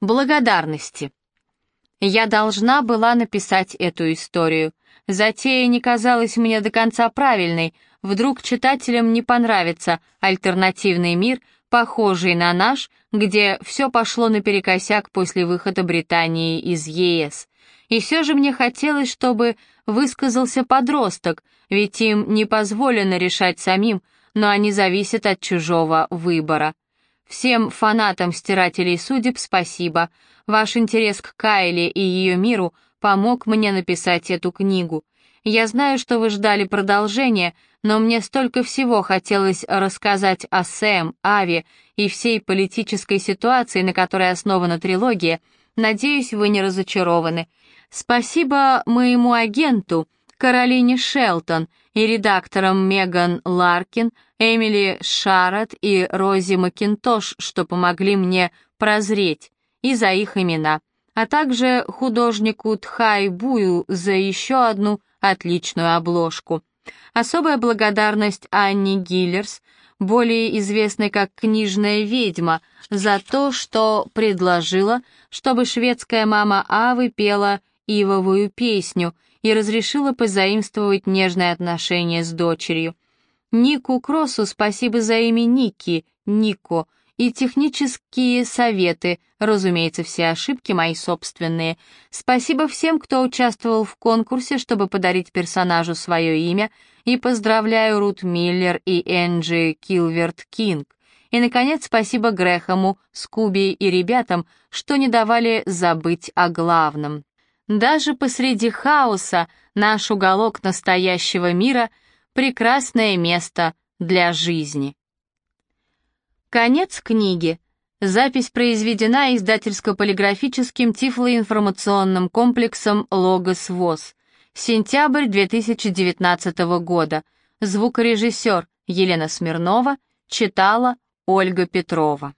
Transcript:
Благодарности. Я должна была написать эту историю. Затея не казалась мне до конца правильной. Вдруг читателям не понравится альтернативный мир, похожий на наш, где все пошло наперекосяк после выхода Британии из ЕС. И все же мне хотелось, чтобы высказался подросток, ведь им не позволено решать самим, но они зависят от чужого выбора. Всем фанатам «Стирателей судеб» спасибо. Ваш интерес к Кайле и ее миру помог мне написать эту книгу. Я знаю, что вы ждали продолжения, но мне столько всего хотелось рассказать о Сэм, Ави и всей политической ситуации, на которой основана трилогия. Надеюсь, вы не разочарованы. Спасибо моему агенту, Каролине Шелтон, и редакторам Меган Ларкин, Эмили Шарот и Рози Макинтош, что помогли мне прозреть, и за их имена, а также художнику Тхай Бую за еще одну отличную обложку. Особая благодарность Анне Гиллерс, более известной как «Книжная ведьма», за то, что предложила, чтобы шведская мама Авы пела ивовую песню и разрешила позаимствовать нежные отношения с дочерью. Нику Кроссу спасибо за имя Ники, Нико, и технические советы, разумеется, все ошибки мои собственные. Спасибо всем, кто участвовал в конкурсе, чтобы подарить персонажу свое имя, и поздравляю Рут Миллер и Энджи Килверт Кинг. И, наконец, спасибо Грэхэму, Скуби и ребятам, что не давали забыть о главном. Даже посреди хаоса наш уголок настоящего мира — прекрасное место для жизни. Конец книги. Запись произведена издательско-полиграфическим тифлоинформационным комплексом «Логос ВОЗ». Сентябрь 2019 года. Звукорежиссер Елена Смирнова читала Ольга Петрова.